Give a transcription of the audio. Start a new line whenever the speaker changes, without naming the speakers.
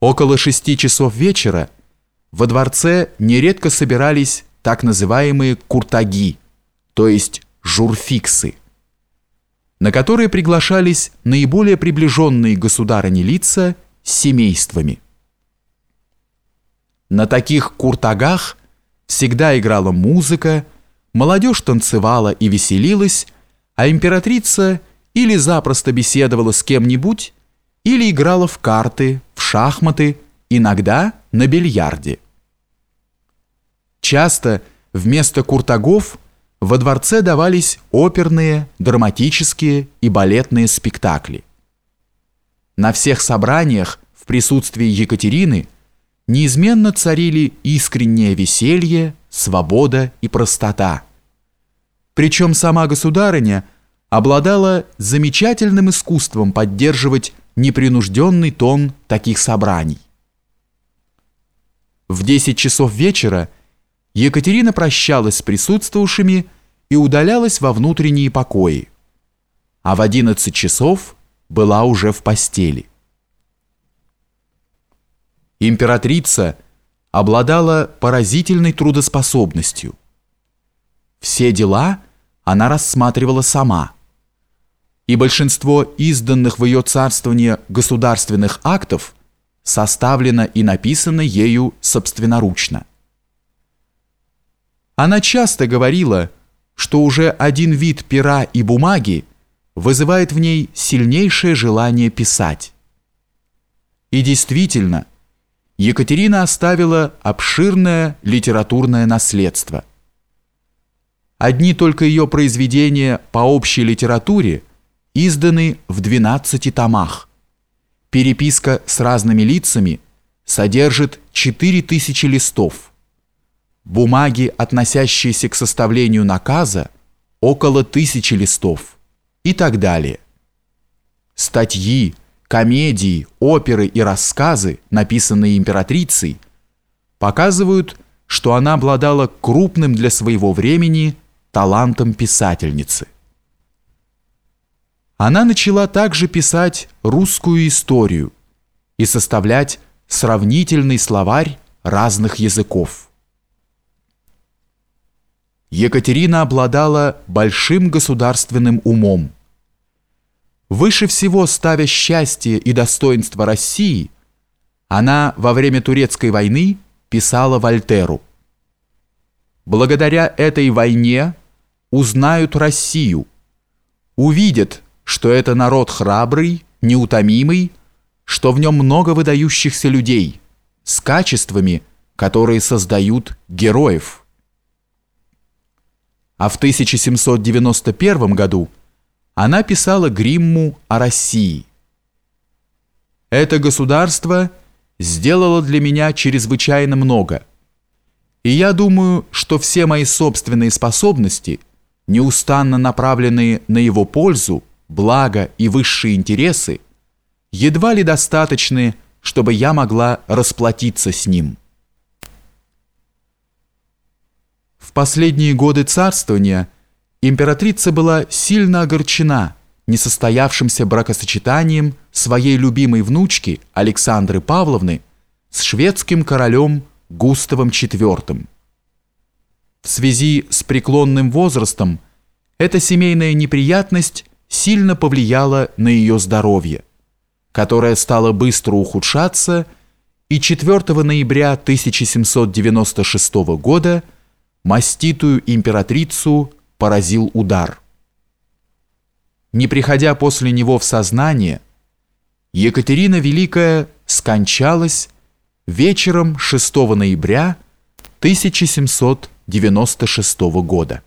Около шести часов вечера во дворце нередко собирались так называемые куртаги, то есть журфиксы, на которые приглашались наиболее приближенные к государыне лица с семействами. На таких куртагах всегда играла музыка, молодежь танцевала и веселилась, а императрица или запросто беседовала с кем-нибудь, или играла в карты, шахматы, иногда на бильярде. Часто вместо куртагов во дворце давались оперные, драматические и балетные спектакли. На всех собраниях в присутствии Екатерины неизменно царили искреннее веселье, свобода и простота. Причем сама государыня обладала замечательным искусством поддерживать непринужденный тон таких собраний. В 10 часов вечера Екатерина прощалась с присутствовавшими и удалялась во внутренние покои, а в 11 часов была уже в постели. Императрица обладала поразительной трудоспособностью. Все дела она рассматривала сама – и большинство изданных в ее царствование государственных актов составлено и написано ею собственноручно. Она часто говорила, что уже один вид пера и бумаги вызывает в ней сильнейшее желание писать. И действительно, Екатерина оставила обширное литературное наследство. Одни только ее произведения по общей литературе – изданы в 12 томах. Переписка с разными лицами содержит 4000 листов. Бумаги, относящиеся к составлению наказа, около тысячи листов и так далее. Статьи, комедии, оперы и рассказы, написанные императрицей, показывают, что она обладала крупным для своего времени талантом писательницы. Она начала также писать русскую историю и составлять сравнительный словарь разных языков. Екатерина обладала большим государственным умом. Выше всего ставя счастье и достоинство России, она во время турецкой войны писала Вольтеру. Благодаря этой войне узнают Россию, увидят, что это народ храбрый, неутомимый, что в нем много выдающихся людей с качествами, которые создают героев. А в 1791 году она писала Гримму о России. «Это государство сделало для меня чрезвычайно много, и я думаю, что все мои собственные способности, неустанно направленные на его пользу, благо и высшие интересы едва ли достаточны, чтобы я могла расплатиться с ним. В последние годы царствования императрица была сильно огорчена несостоявшимся бракосочетанием своей любимой внучки Александры Павловны с шведским королем Густавом IV. В связи с преклонным возрастом эта семейная неприятность сильно повлияло на ее здоровье, которое стало быстро ухудшаться, и 4 ноября 1796 года маститую императрицу поразил удар. Не приходя после него в сознание, Екатерина Великая скончалась вечером 6 ноября 1796 года.